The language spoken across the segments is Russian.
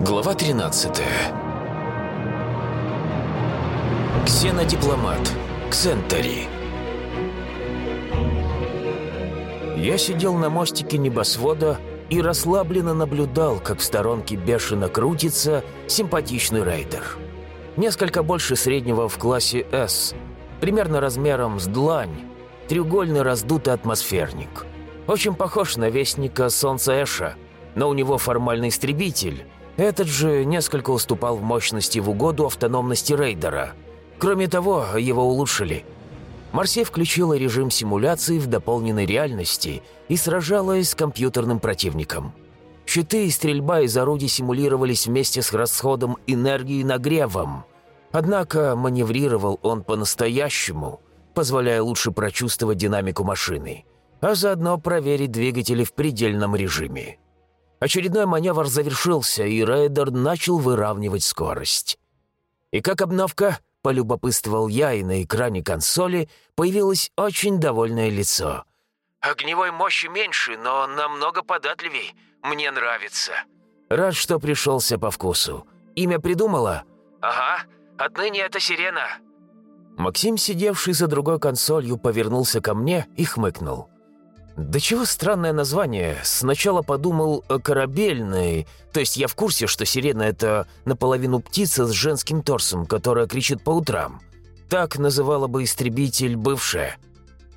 Глава 13 Ксенодипломат. Ксентери. Я сидел на мостике небосвода и расслабленно наблюдал, как в сторонке бешено крутится симпатичный рейдер. Несколько больше среднего в классе «С», примерно размером с длань, треугольный раздутый атмосферник. Очень похож на вестника Солнца Эша, но у него формальный истребитель – этот же несколько уступал в мощности в угоду автономности рейдера. Кроме того, его улучшили. Марсе включила режим симуляции в дополненной реальности и сражалась с компьютерным противником. Щиты и стрельба из орудий симулировались вместе с расходом энергии нагревом. Однако маневрировал он по-настоящему, позволяя лучше прочувствовать динамику машины, а заодно проверить двигатели в предельном режиме. Очередной маневр завершился, и рейдер начал выравнивать скорость. И как обновка, полюбопытствовал я, и на экране консоли появилось очень довольное лицо. «Огневой мощи меньше, но намного податливей. Мне нравится». «Рад, что пришелся по вкусу. Имя придумала?» «Ага, отныне это Сирена». Максим, сидевший за другой консолью, повернулся ко мне и хмыкнул. «Да чего странное название. Сначала подумал «корабельный». То есть я в курсе, что сирена — это наполовину птица с женским торсом, которая кричит по утрам. Так называла бы истребитель бывшая.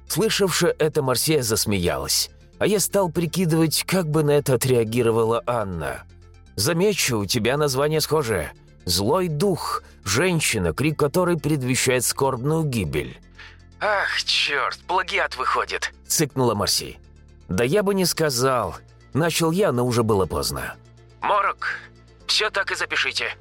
Слышавшая это, Марсия засмеялась. А я стал прикидывать, как бы на это отреагировала Анна. «Замечу, у тебя название схожее. Злой дух, женщина, крик которой предвещает скорбную гибель». «Ах, черт, плагиат выходит!» – цыкнула Марси. «Да я бы не сказал. Начал я, но уже было поздно». «Морок, все так и запишите».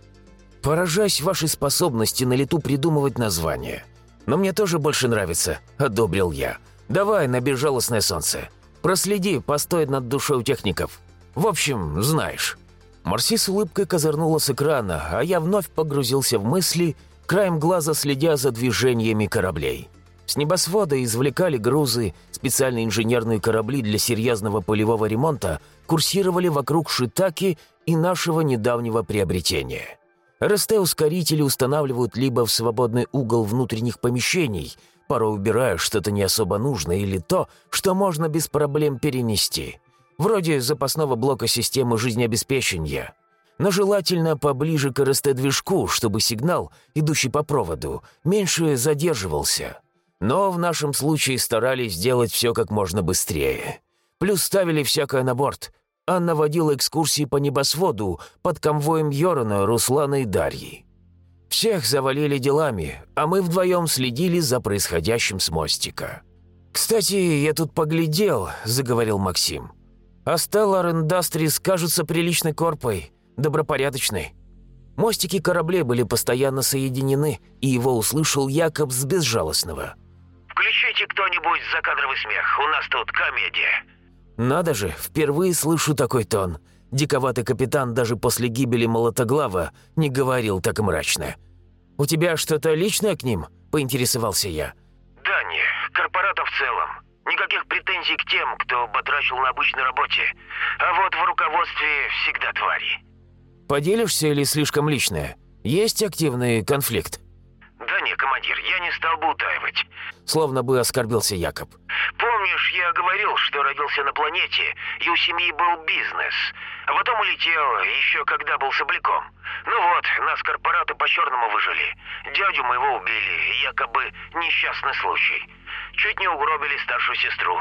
«Поражаюсь вашей способности на лету придумывать название. Но мне тоже больше нравится», – одобрил я. «Давай на безжалостное солнце. Проследи, постой над душой у техников. В общем, знаешь». Марси с улыбкой козырнула с экрана, а я вновь погрузился в мысли, краем глаза следя за движениями кораблей. С небосвода извлекали грузы, специальные инженерные корабли для серьезного полевого ремонта курсировали вокруг Шитаки и нашего недавнего приобретения. РСТ-ускорители устанавливают либо в свободный угол внутренних помещений, порой убирая что-то не особо нужное или то, что можно без проблем перенести, вроде запасного блока системы жизнеобеспечения – но желательно поближе к РСТ-движку, чтобы сигнал, идущий по проводу, меньше задерживался. Но в нашем случае старались сделать все как можно быстрее. Плюс ставили всякое на борт. Анна водила экскурсии по небосводу под конвоем Йорона, Руслана и Дарьи. Всех завалили делами, а мы вдвоем следили за происходящим с мостика. «Кстати, я тут поглядел», — заговорил Максим. «А Stellar Industries кажется приличной корпой, добропорядочной. Мостики кораблей были постоянно соединены, и его услышал Якоб с безжалостного. Включите кто-нибудь закадровый смех, у нас тут комедия». «Надо же, впервые слышу такой тон. Диковатый капитан даже после гибели Молотоглава не говорил так мрачно. У тебя что-то личное к ним?» – поинтересовался я. «Да не, корпората в целом. Никаких претензий к тем, кто батрачил на обычной работе. А вот в руководстве всегда твари». «Поделишься или слишком личное? Есть активный конфликт?» «Да не, командир, я не стал бы утаивать». Словно бы оскорбился Якоб. «Помнишь, я говорил, что родился на планете, и у семьи был бизнес, а потом улетел, еще когда был собляком. Ну вот, нас корпораты по-черному выжили. Дядю моего убили, якобы несчастный случай. Чуть не угробили старшую сестру.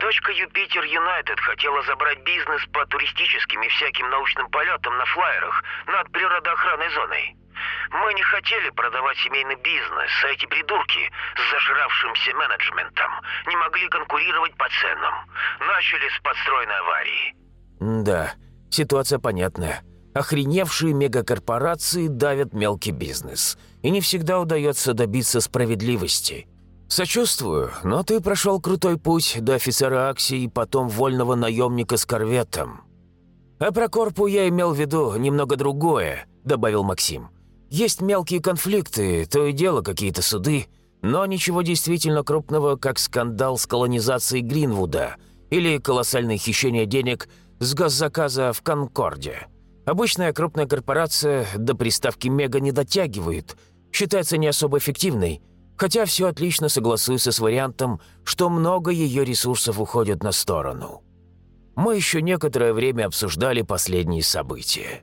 Дочка Юпитер Юнайтед хотела забрать бизнес по туристическим и всяким научным полетам на флайерах над природоохранной зоной. Мы не хотели продавать семейный бизнес, а эти придурки с зажравшимся менеджментом не могли конкурировать по ценам. Начали с подстроенной аварии. Да, ситуация понятная. Охреневшие мегакорпорации давят мелкий бизнес. И не всегда удается добиться справедливости. Сочувствую, но ты прошел крутой путь до офицера Акси и потом вольного наемника с корветом. А про Корпу я имел в виду немного другое, добавил Максим. Есть мелкие конфликты, то и дело какие-то суды, но ничего действительно крупного, как скандал с колонизацией Гринвуда или колоссальное хищение денег с госзаказа в Конкорде. Обычная крупная корпорация до приставки «мега» не дотягивает, считается не особо эффективной, хотя все отлично согласуется с вариантом, что много ее ресурсов уходит на сторону. Мы еще некоторое время обсуждали последние события.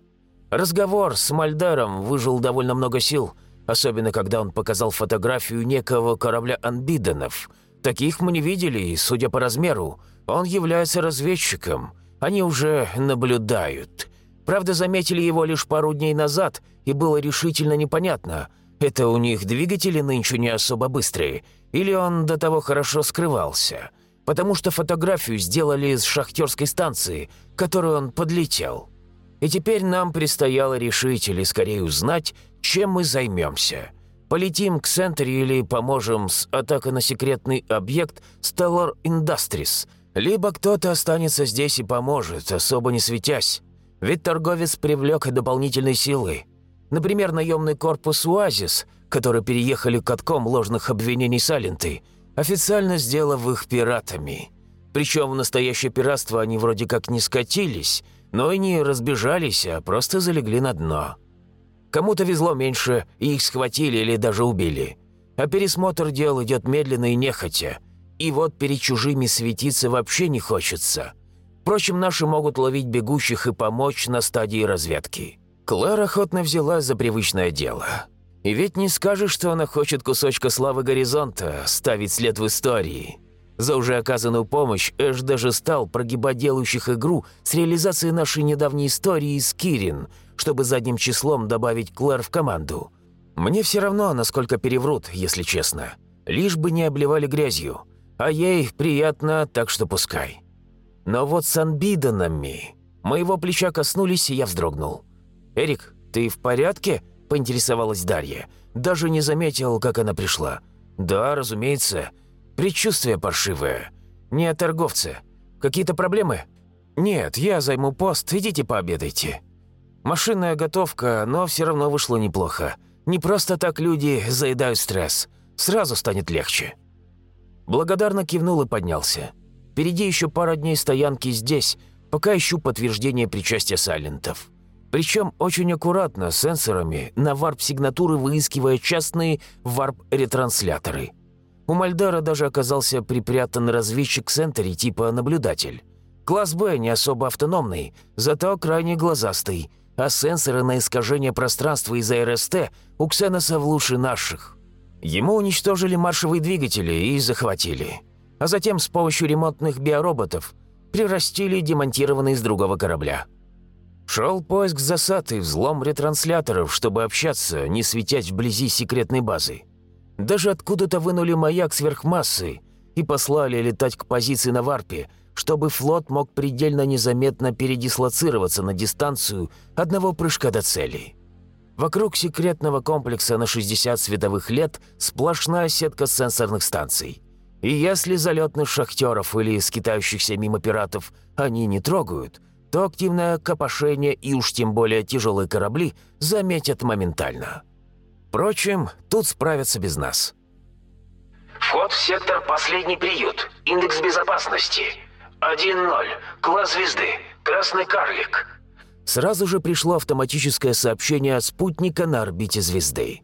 Разговор с Мальдером выжил довольно много сил, особенно когда он показал фотографию некого корабля «Анбиденов». Таких мы не видели, и, судя по размеру, он является разведчиком. Они уже наблюдают. Правда, заметили его лишь пару дней назад, и было решительно непонятно, это у них двигатели нынче не особо быстрые, или он до того хорошо скрывался, потому что фотографию сделали с шахтерской станции, к которой он подлетел. И теперь нам предстояло решить или скорее узнать, чем мы займемся. Полетим к Сентери или поможем с атакой на секретный объект Stellar Industries, либо кто-то останется здесь и поможет, особо не светясь. Ведь торговец привлек дополнительные силы. Например, наемный корпус «Уазис», который переехали катком ложных обвинений Саленты, официально сделав их пиратами. Причем в настоящее пиратство они вроде как не скатились, но и не разбежались, а просто залегли на дно. Кому-то везло меньше, и их схватили или даже убили. А пересмотр дел идет медленно и нехотя. И вот перед чужими светиться вообще не хочется. Впрочем, наши могут ловить бегущих и помочь на стадии разведки. Клэр охотно взялась за привычное дело. И ведь не скажешь, что она хочет кусочка славы горизонта, ставить след в истории. За уже оказанную помощь Эш даже стал прогибать делающих игру с реализацией нашей недавней истории с Кирин, чтобы задним числом добавить Клэр в команду. Мне все равно, насколько переврут, если честно. Лишь бы не обливали грязью. А ей приятно, так что пускай. Но вот с анбиданами... Моего плеча коснулись, и я вздрогнул. «Эрик, ты в порядке?» – поинтересовалась Дарья. Даже не заметил, как она пришла. «Да, разумеется. Предчувствие паршивое. Не о торговце. Какие-то проблемы?» «Нет, я займу пост, идите пообедайте». Машинная готовка, но все равно вышло неплохо. Не просто так люди заедают стресс. Сразу станет легче. Благодарно кивнул и поднялся. Впереди еще пара дней стоянки здесь, пока ищу подтверждение причастия сайлентов. Причем очень аккуратно, сенсорами, на варп-сигнатуры выискивая частные варп-ретрансляторы. У Мальдара даже оказался припрятан разведчик Сентери типа наблюдатель. Класс Б не особо автономный, зато крайне глазастый, а сенсоры на искажение пространства из-за РСТ у Ксеноса лучше наших. Ему уничтожили маршевые двигатели и захватили а затем с помощью ремонтных биороботов прирастили демонтированный с другого корабля. Шел поиск засад и взлом ретрансляторов, чтобы общаться, не светясь вблизи секретной базы. Даже откуда-то вынули маяк сверхмассы и послали летать к позиции на варпе, чтобы флот мог предельно незаметно передислоцироваться на дистанцию одного прыжка до цели. Вокруг секретного комплекса на 60 световых лет сплошная сетка сенсорных станций – и если залетных шахтеров или скитающихся мимо пиратов они не трогают, то активное копошение и уж тем более тяжелые корабли заметят моментально. Впрочем, тут справятся без нас. Вход в сектор «Последний приют». Индекс безопасности. 1-0. Класс звезды. Красный карлик. Сразу же пришло автоматическое сообщение от спутника на орбите звезды.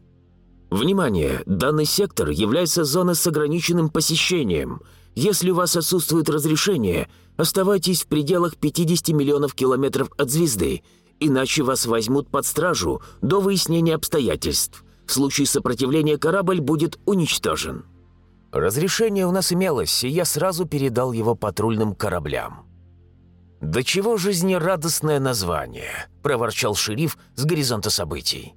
Внимание! Данный сектор является зоной с ограниченным посещением. Если у вас отсутствует разрешение, оставайтесь в пределах 50 миллионов километров от звезды, иначе вас возьмут под стражу до выяснения обстоятельств. В случае сопротивления корабль будет уничтожен. Разрешение у нас имелось, и я сразу передал его патрульным кораблям. «Да чего жизнерадостное название!» – проворчал шериф с горизонта событий.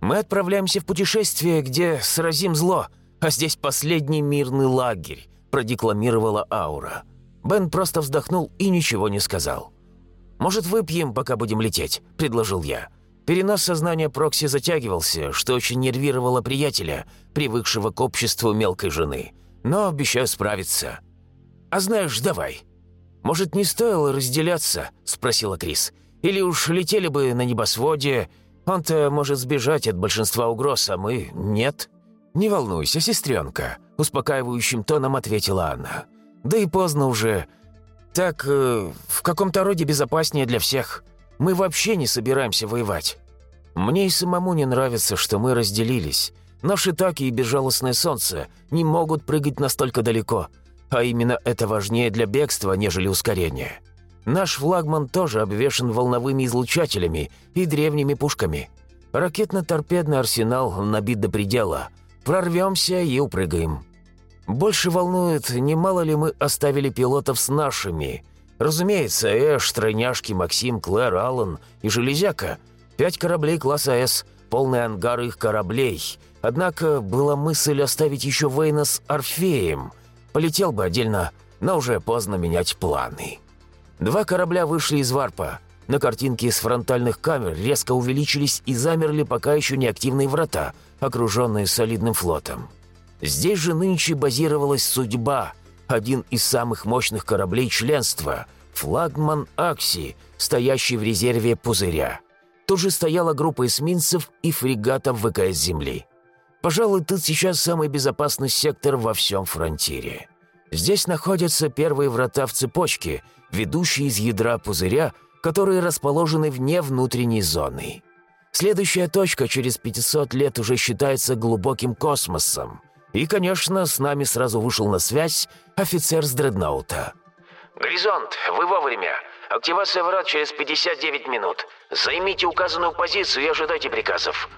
Мы отправляемся в путешествие, где сразим зло, а здесь последний мирный лагерь», – продекламировала Аура. Бен просто вздохнул и ничего не сказал. «Может, выпьем, пока будем лететь?» – предложил я. Перенос сознания Прокси затягивался, что очень нервировало приятеля, привыкшего к обществу мелкой жены. Но обещаю справиться. «А знаешь, давай». «Может, не стоило разделяться?» – спросила Крис. «Или уж летели бы на небосводе, он-то может сбежать от большинства угроз, а мы – нет». «Не волнуйся, сестренка», – успокаивающим тоном ответила Анна. «Да и поздно уже. Так, э, в каком-то роде безопаснее для всех. Мы вообще не собираемся воевать. Мне и самому не нравится, что мы разделились. Наши таки и безжалостное солнце не могут прыгать настолько далеко, а именно это важнее для бегства, нежели ускорения. Наш флагман тоже обвешан волновыми излучателями и древними пушками. Ракетно-торпедный арсенал набит до предела. Прорвемся и упрыгаем. Больше волнует, немало ли мы оставили пилотов с нашими. Разумеется, Эш, Тройняшки, Максим, Клэр, Аллан и Железяка. Пять кораблей класса «С», полный ангар их кораблей. Однако была мысль оставить еще Вейна с Орфеем. Полетел бы отдельно, но уже поздно менять планы. Два корабля вышли из варпа. На картинке с фронтальных камер резко увеличились и замерли пока еще неактивные врата, окруженные солидным флотом. Здесь же нынче базировалась «Судьба», один из самых мощных кораблей членства, флагман «Акси», стоящий в резерве «Пузыря». Тут же стояла группа эсминцев и фрегатов ВКС Земли. Пожалуй, тут сейчас самый безопасный сектор во всем фронтире. Здесь находятся первые врата в цепочке, ведущие из ядра пузыря, которые расположены вне внутренней зоны. Следующая точка через 500 лет уже считается глубоким космосом. И, конечно, с нами сразу вышел на связь офицер с дредноута. «Горизонт, вы вовремя. Активация врат через 59 минут. Займите указанную позицию и ожидайте приказов.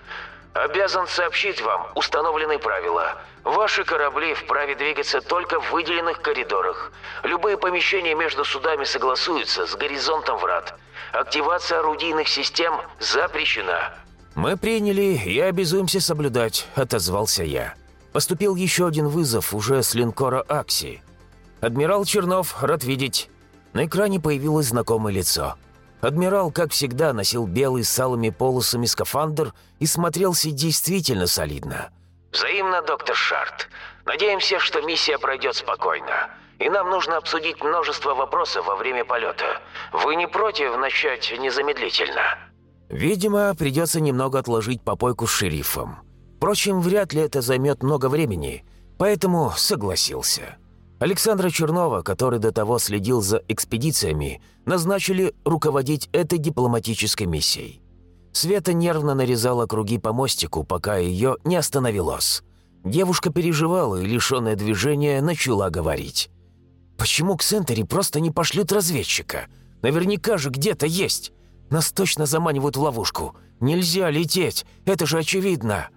Обязан сообщить вам установленные правила. Ваши корабли вправе двигаться только в выделенных коридорах. Любые помещения между судами согласуются с горизонтом врат. Активация орудийных систем запрещена». «Мы приняли и обязуемся соблюдать», — отозвался я. Поступил еще один вызов уже с линкора «Акси». «Адмирал Чернов, рад видеть». На экране появилось знакомое лицо. Адмирал, как всегда, носил белый с алыми полосами скафандр и смотрелся действительно солидно. «Взаимно, доктор Шарт. Надеемся, что миссия пройдет спокойно. И нам нужно обсудить множество вопросов во время полета. Вы не против начать незамедлительно?» «Видимо, придется немного отложить попойку с шерифом. Впрочем, вряд ли это займет много времени, поэтому согласился». Александра Чернова, который до того следил за экспедициями, назначили руководить этой дипломатической миссией. Света нервно нарезала круги по мостику, пока ее не остановилось. Девушка переживала и, лишенная движения, начала говорить. «Почему к Сентери просто не пошлют разведчика? Наверняка же где-то есть. Нас точно заманивают в ловушку. Нельзя лететь, это же очевидно».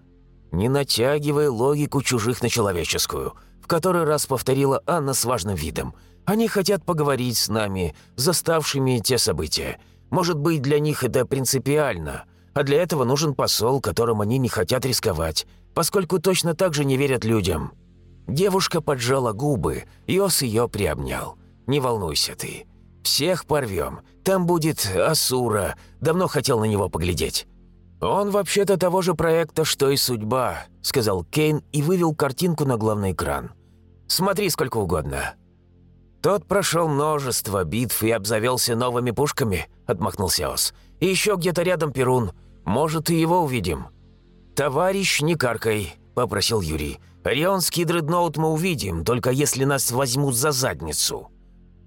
«Не натягивай логику чужих на человеческую», в который раз повторила Анна с важным видом. «Они хотят поговорить с нами, заставшими те события. Может быть, для них это принципиально, а для этого нужен посол, которым они не хотят рисковать, поскольку точно так же не верят людям». Девушка поджала губы, Иос ее приобнял. «Не волнуйся ты. Всех порвем. Там будет Асура. Давно хотел на него поглядеть». «Он вообще-то того же проекта, что и судьба», — сказал Кейн и вывел картинку на главный экран. «Смотри сколько угодно». «Тот прошел множество битв и обзавелся новыми пушками», — отмахнулся Ос. «И еще где-то рядом Перун. Может, и его увидим». «Товарищ, не каркай», — попросил Юрий. «Орионский дредноут мы увидим, только если нас возьмут за задницу».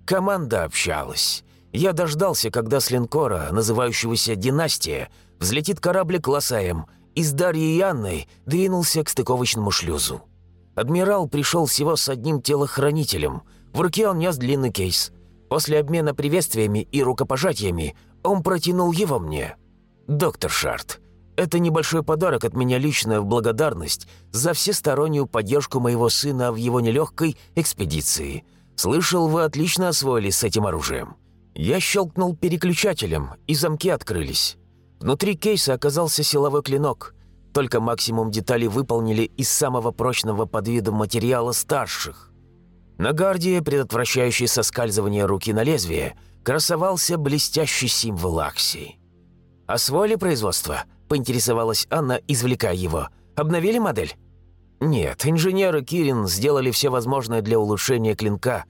Команда общалась. Я дождался, когда с линкора, называющегося «Династия», взлетит корабль класса М, и с Дарьей и Анной двинулся к стыковочному шлюзу. Адмирал пришел всего с одним телохранителем. В руке он нес длинный кейс. После обмена приветствиями и рукопожатиями он протянул его мне. «Доктор Шарт, это небольшой подарок от меня лично в благодарность за всестороннюю поддержку моего сына в его нелегкой экспедиции. Слышал, вы отлично освоились с этим оружием». Я щелкнул переключателем, и замки открылись. Внутри кейса оказался силовой клинок. Только максимум деталей выполнили из самого прочного под видом материала старших. На гарде, предотвращающей соскальзывание руки на лезвие, красовался блестящий символ Аксии. «Освоили производство?» – поинтересовалась Анна, извлекая его. «Обновили модель?» «Нет, инженеры Кирин сделали все возможное для улучшения клинка.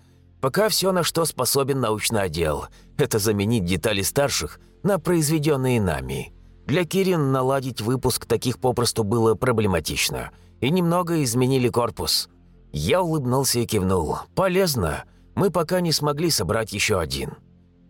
Пока все, на что способен научный отдел – это заменить детали старших – на произведенные нами. Для Кирин наладить выпуск таких попросту было проблематично, и немного изменили корпус. Я улыбнулся и кивнул. «Полезно. Мы пока не смогли собрать еще один».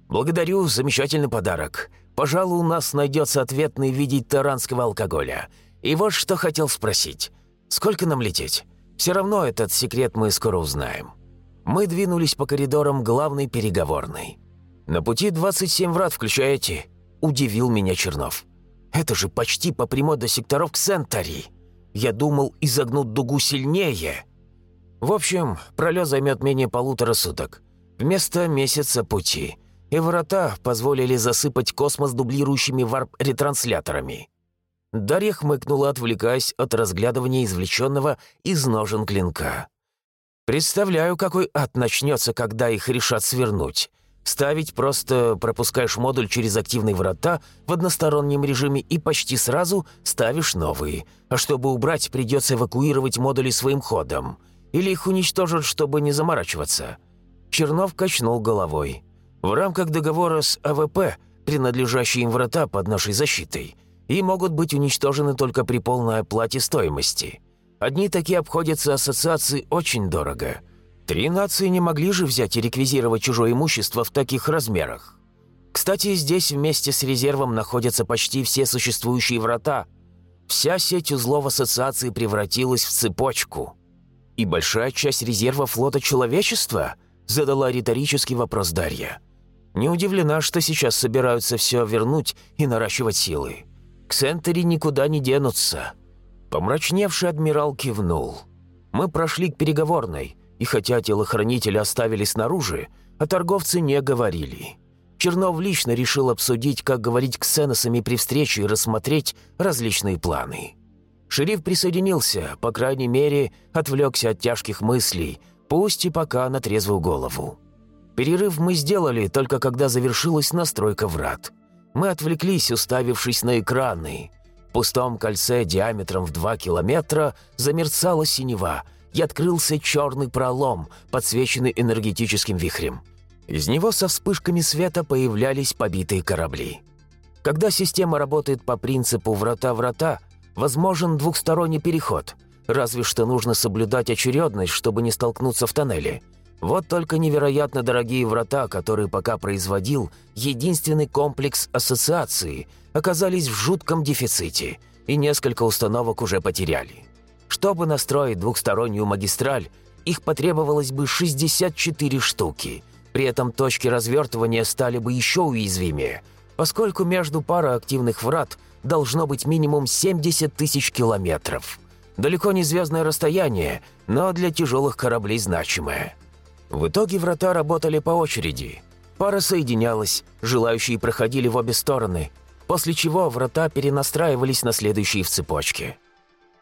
«Благодарю, замечательный подарок. Пожалуй, у нас найдется ответный в виде таранского алкоголя. И вот что хотел спросить. Сколько нам лететь? Все равно этот секрет мы скоро узнаем. Мы двинулись по коридорам главной переговорной. «На пути 27 врат включаете?» – удивил меня Чернов. «Это же почти по прямой до секторов к Сентари. Я думал изогнуть дугу сильнее». В общем, пролет займет менее полутора суток. Вместо месяца пути. И врата позволили засыпать космос дублирующими варп-ретрансляторами. Дарья хмыкнула, отвлекаясь от разглядывания извлеченного из ножен клинка. «Представляю, какой ад начнется, когда их решат свернуть. Ставить просто пропускаешь модуль через активные врата в одностороннем режиме и почти сразу ставишь новые. А чтобы убрать, придется эвакуировать модули своим ходом. Или их уничтожат, чтобы не заморачиваться». Чернов качнул головой. «В рамках договора с АВП, принадлежащие им врата под нашей защитой, и могут быть уничтожены только при полной оплате стоимости. Одни такие обходятся ассоциации очень дорого. Три нации не могли же взять и реквизировать чужое имущество в таких размерах. Кстати, здесь вместе с резервом находятся почти все существующие врата. Вся сеть узлов ассоциации превратилась в цепочку. И большая часть резерва флота человечества –— задала риторический вопрос Дарья. «Не удивлена, что сейчас собираются все вернуть и наращивать силы. Ксентери никуда не денутся». Помрачневший адмирал кивнул. «Мы прошли к переговорной, и хотя телохранители оставили снаружи, о торговце не говорили». Чернов лично решил обсудить, как говорить к Сеносами при встрече и рассмотреть различные планы. Шериф присоединился, по крайней мере, отвлекся от тяжких мыслей – пусть и пока на трезвую голову. Перерыв мы сделали, только когда завершилась настройка врат. Мы отвлеклись, уставившись на экраны. Пустом кольце диаметром в 2 километра замерцала синева, и открылся черный пролом, подсвеченный энергетическим вихрем. Из него со вспышками света появлялись побитые корабли. Когда система работает по принципу «врата-врата», возможен двухсторонний переход – Разве что нужно соблюдать очередность, чтобы не столкнуться в тоннеле. Вот только невероятно дорогие врата, которые пока производил единственный комплекс ассоциации, оказались в жутком дефиците, и несколько установок уже потеряли. Чтобы настроить двухстороннюю магистраль, их потребовалось бы 64 штуки. При этом точки развертывания стали бы еще уязвимее, поскольку между парой активных врат должно быть минимум 70 тысяч километров. Далеко не звездное расстояние, но для тяжелых кораблей значимое. В итоге врата работали по очереди. Пара соединялась, желающие проходили в обе стороны, после чего врата перенастраивались на следующие в цепочке.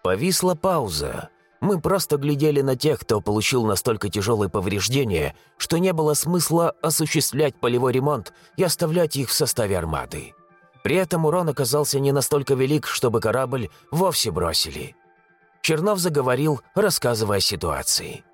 Повисла пауза. Мы просто глядели на тех, кто получил настолько тяжелые повреждения, что не было смысла осуществлять полевой ремонт и оставлять их в составе армады. При этом урон оказался не настолько велик, чтобы корабль вовсе бросили. Чернов заговорил, рассказывая о ситуации.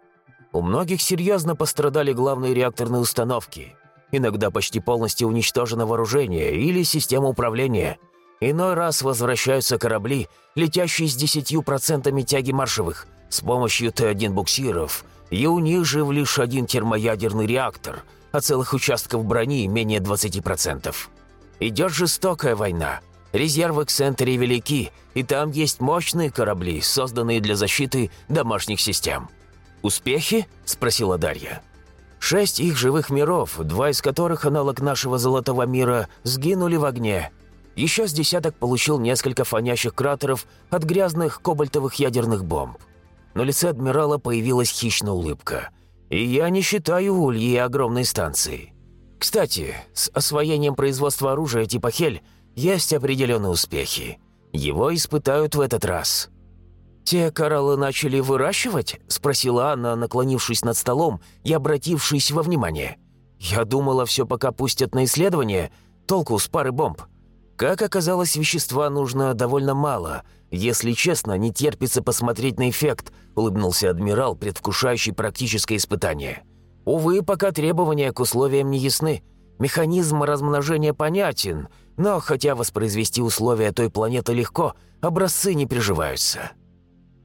У многих серьезно пострадали главные реакторные установки. Иногда почти полностью уничтожено вооружение или система управления. Иной раз возвращаются корабли, летящие с 10% тяги маршевых, с помощью Т-1 буксиров, и у них жив лишь один термоядерный реактор, а целых участков брони менее 20%. Идет жестокая война, Резервы к Сентере велики, и там есть мощные корабли, созданные для защиты домашних систем. «Успехи?» – спросила Дарья. «Шесть их живых миров, два из которых аналог нашего золотого мира, сгинули в огне. Еще с десяток получил несколько фонящих кратеров от грязных кобальтовых ядерных бомб. На лице адмирала появилась хищная улыбка. И я не считаю ульи огромной станции. Кстати, с освоением производства оружия типа «Хель» есть определенные успехи. Его испытают в этот раз». «Те кораллы начали выращивать?» – спросила Анна, наклонившись над столом и обратившись во внимание. «Я думала, все пока пустят на исследование. Толку с пары бомб. Как оказалось, вещества нужно довольно мало. Если честно, не терпится посмотреть на эффект», – улыбнулся адмирал, предвкушающий практическое испытание. «Увы, пока требования к условиям не ясны. Механизм размножения понятен, но хотя воспроизвести условия той планеты легко, образцы не приживаются.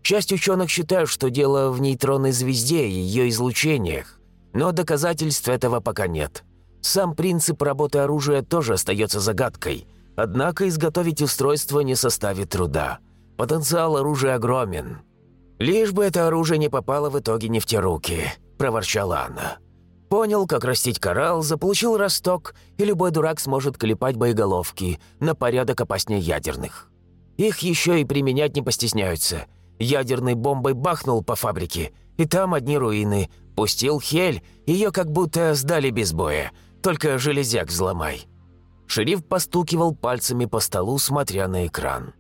Часть ученых считают, что дело в нейтронной звезде и ее излучениях, но доказательств этого пока нет. Сам принцип работы оружия тоже остается загадкой, однако изготовить устройство не составит труда. Потенциал оружия огромен. «Лишь бы это оружие не попало в итоге не в те руки», – проворчала Анна. Понял, как растить коралл, заполучил росток, и любой дурак сможет клепать боеголовки на порядок опаснее ядерных. Их еще и применять не постесняются. Ядерной бомбой бахнул по фабрике, и там одни руины. Пустил хель, ее как будто сдали без боя. Только железяк взломай. Шериф постукивал пальцами по столу, смотря на экран.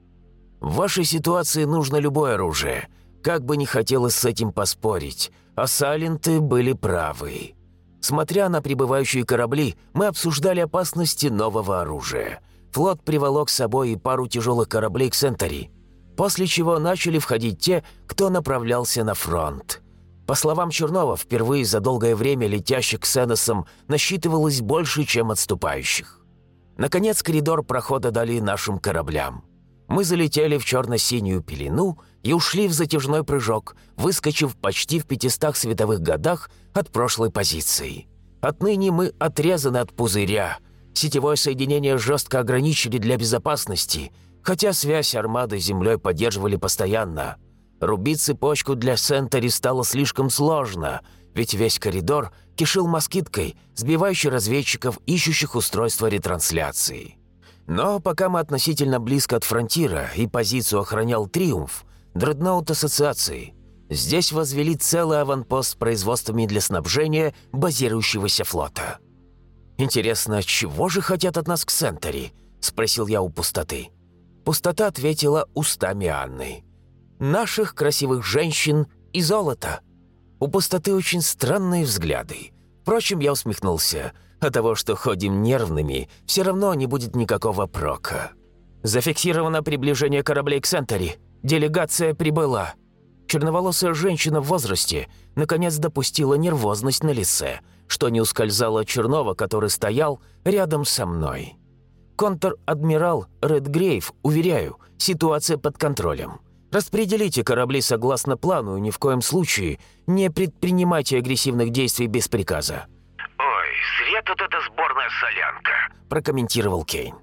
«В вашей ситуации нужно любое оружие. Как бы не хотелось с этим поспорить, а Сайленты были правы». Смотря на прибывающие корабли, мы обсуждали опасности нового оружия. Флот приволок с собой и пару тяжелых кораблей к Сентари, после чего начали входить те, кто направлялся на фронт. По словам Чернова, впервые за долгое время летящих к Сеносам насчитывалось больше, чем отступающих. Наконец, коридор прохода дали нашим кораблям. Мы залетели в черно-синюю пелену и ушли в затяжной прыжок, выскочив почти в 500 световых годах от прошлой позиции. Отныне мы отрезаны от пузыря. Сетевое соединение жестко ограничили для безопасности, хотя связь армады с Землей поддерживали постоянно. Рубить цепочку для Сентери стало слишком сложно, ведь весь коридор кишил москиткой, сбивающей разведчиков, ищущих устройства ретрансляции. Но пока мы относительно близко от фронтира и позицию охранял «Триумф», дредноут ассоциации, здесь возвели целый аванпост с производствами для снабжения базирующегося флота. «Интересно, чего же хотят от нас к Сентери?» – спросил я у пустоты. Пустота ответила устами Анны. «Наших красивых женщин и золота». У пустоты очень странные взгляды. Впрочем, я усмехнулся – от того, что ходим нервными, все равно не будет никакого прока. Зафиксировано приближение кораблей к Сентери. Делегация прибыла. Черноволосая женщина в возрасте наконец допустила нервозность на лице, что не ускользало от Чернова, который стоял рядом со мной. Контр-адмирал Редгрейв, уверяю, ситуация под контролем. Распределите корабли согласно плану и ни в коем случае не предпринимайте агрессивных действий без приказа. «Зря тут эта сборная солянка», – прокомментировал Кейн.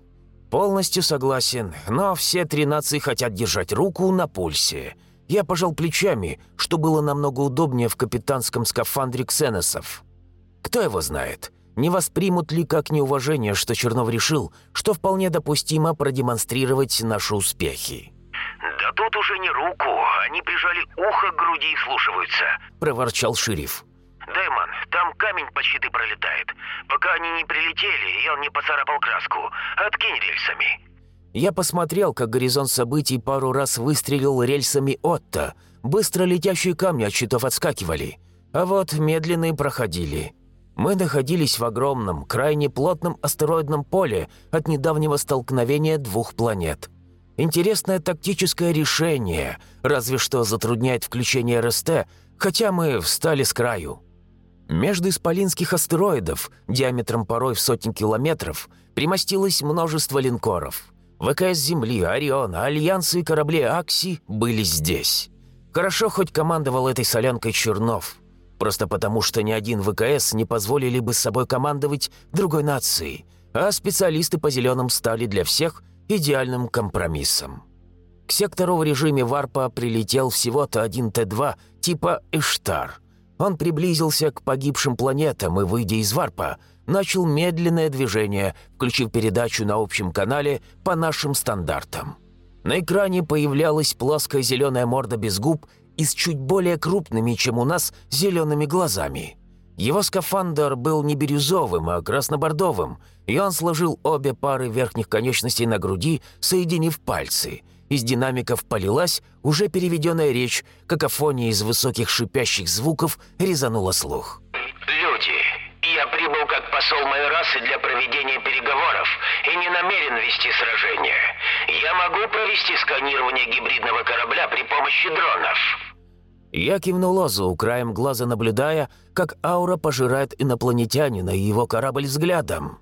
«Полностью согласен, но все три нации хотят держать руку на пульсе. Я пожал плечами, что было намного удобнее в капитанском скафандре ксеносов. Кто его знает, не воспримут ли как неуважение, что Чернов решил, что вполне допустимо продемонстрировать наши успехи?» «Да тут уже не руку, они прижали ухо к груди и слушаются», – проворчал шериф. «Дэймон, там камень под щиты пролетает. Пока они не прилетели, и он не поцарапал краску. Откинь рельсами». Я посмотрел, как горизонт событий пару раз выстрелил рельсами Отто. Быстро летящие камни от щитов отскакивали. А вот медленные проходили. Мы находились в огромном, крайне плотном астероидном поле от недавнего столкновения двух планет. Интересное тактическое решение, разве что затрудняет включение РСТ, хотя мы встали с краю. Между исполинских астероидов, диаметром порой в сотни километров, примостилось множество линкоров. ВКС Земли, Орион, Альянсы и корабли Акси были здесь. Хорошо хоть командовал этой солянкой Чернов. Просто потому, что ни один ВКС не позволили бы с собой командовать другой нации, а специалисты по зеленым стали для всех идеальным компромиссом. К сектору в режиме варпа прилетел всего-то один Т-2 типа «Эштар», он приблизился к погибшим планетам и, выйдя из варпа, начал медленное движение, включив передачу на общем канале по нашим стандартам. На экране появлялась плоская зеленая морда без губ и с чуть более крупными, чем у нас, зелеными глазами. Его скафандр был не бирюзовым, а красно-бордовым, и он сложил обе пары верхних конечностей на груди, соединив пальцы – из динамиков полилась уже переведенная речь, какофония из высоких шипящих звуков резанула слух. «Люди, я прибыл как посол моей расы для проведения переговоров и не намерен вести сражение. Я могу провести сканирование гибридного корабля при помощи дронов». Я кивнул Озу, краем глаза наблюдая, как аура пожирает инопланетянина и его корабль взглядом.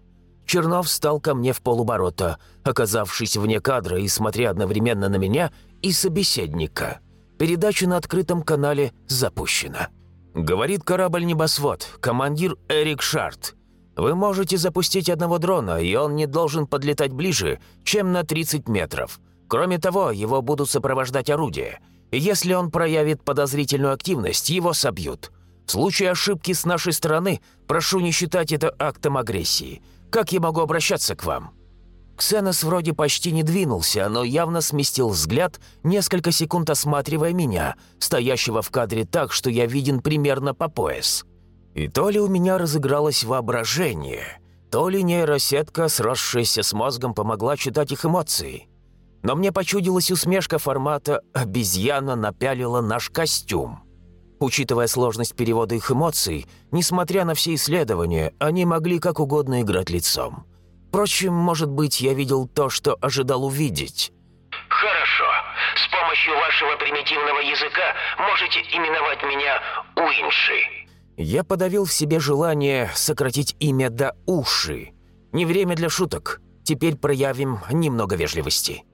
Чернов встал ко мне в полуборота, оказавшись вне кадра и смотря одновременно на меня и собеседника. Передача на открытом канале запущена. Говорит корабль «Небосвод», командир Эрик Шарт. Вы можете запустить одного дрона, и он не должен подлетать ближе, чем на 30 метров. Кроме того, его будут сопровождать орудия. Если он проявит подозрительную активность, его собьют. В случае ошибки с нашей стороны, прошу не считать это актом агрессии. Как я могу обращаться к вам?» Ксенос вроде почти не двинулся, но явно сместил взгляд, несколько секунд осматривая меня, стоящего в кадре так, что я виден примерно по пояс. И то ли у меня разыгралось воображение, то ли нейросетка, сросшаяся с мозгом, помогла читать их эмоции. Но мне почудилась усмешка формата «обезьяна напялила наш костюм». Учитывая сложность перевода их эмоций, несмотря на все исследования, они могли как угодно играть лицом. Впрочем, может быть, я видел то, что ожидал увидеть. Хорошо. С помощью вашего примитивного языка можете именовать меня Уинши. Я подавил в себе желание сократить имя до Уши. Не время для шуток. Теперь проявим немного вежливости.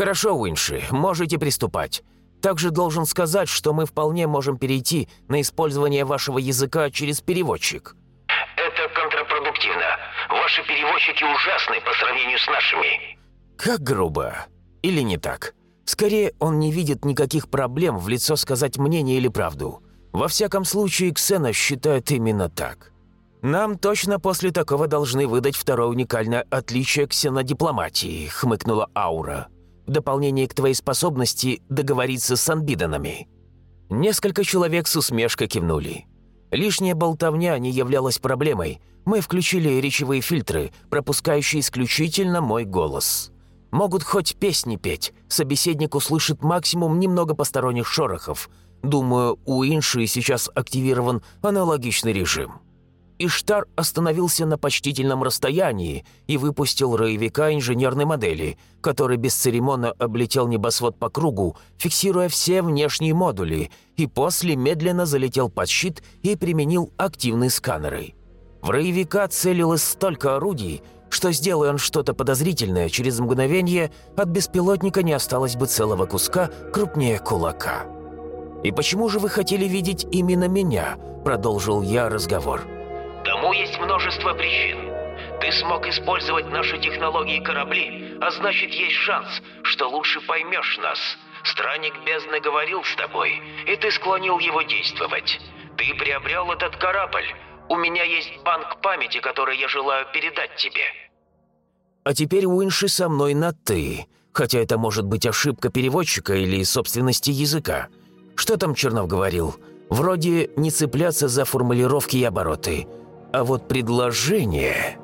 Хорошо, Уинши, можете приступать. Также должен сказать, что мы вполне можем перейти на использование вашего языка через переводчик. Это контрпродуктивно. Ваши переводчики ужасны по сравнению с нашими. Как грубо. Или не так? Скорее, он не видит никаких проблем в лицо сказать мнение или правду. Во всяком случае, Ксена считает именно так. «Нам точно после такого должны выдать второе уникальное отличие ксенодипломатии», — хмыкнула Аура. «В дополнение к твоей способности договориться с анбиданами». Несколько человек с усмешкой кивнули. Лишняя болтовня не являлась проблемой. Мы включили речевые фильтры, пропускающие исключительно мой голос. Могут хоть песни петь, собеседник услышит максимум немного посторонних шорохов. Думаю, у Инши сейчас активирован аналогичный режим. Иштар остановился на почтительном расстоянии и выпустил роевика инженерной модели, который бесцеремонно облетел небосвод по кругу, фиксируя все внешние модули, и после медленно залетел под щит и применил активные сканеры. В роевика целилось столько орудий, что сделая он что-то подозрительное, через мгновение от беспилотника не осталось бы целого куска крупнее кулака. «И почему же вы хотели видеть именно меня?» – продолжил я разговор. Тому есть множество причин. Ты смог использовать наши технологии корабли, а значит, есть шанс, что лучше поймешь нас. Странник бездны говорил с тобой, и ты склонил его действовать. Ты приобрел этот корабль. У меня есть банк памяти, который я желаю передать тебе. А теперь Уинши со мной на «ты», хотя это может быть ошибка переводчика или собственности языка. Что там Чернов говорил? Вроде не цепляться за формулировки и обороты – а вот предложение...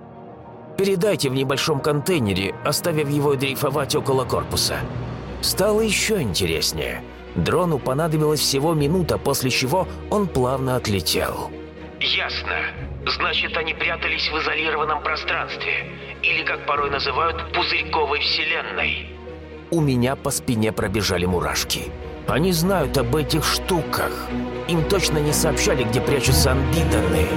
Передайте в небольшом контейнере, оставив его дрейфовать около корпуса. Стало еще интереснее. Дрону понадобилось всего минута, после чего он плавно отлетел. «Ясно. Значит, они прятались в изолированном пространстве. Или, как порой называют, пузырьковой вселенной». У меня по спине пробежали мурашки. Они знают об этих штуках. Им точно не сообщали, где прячутся анбиданные.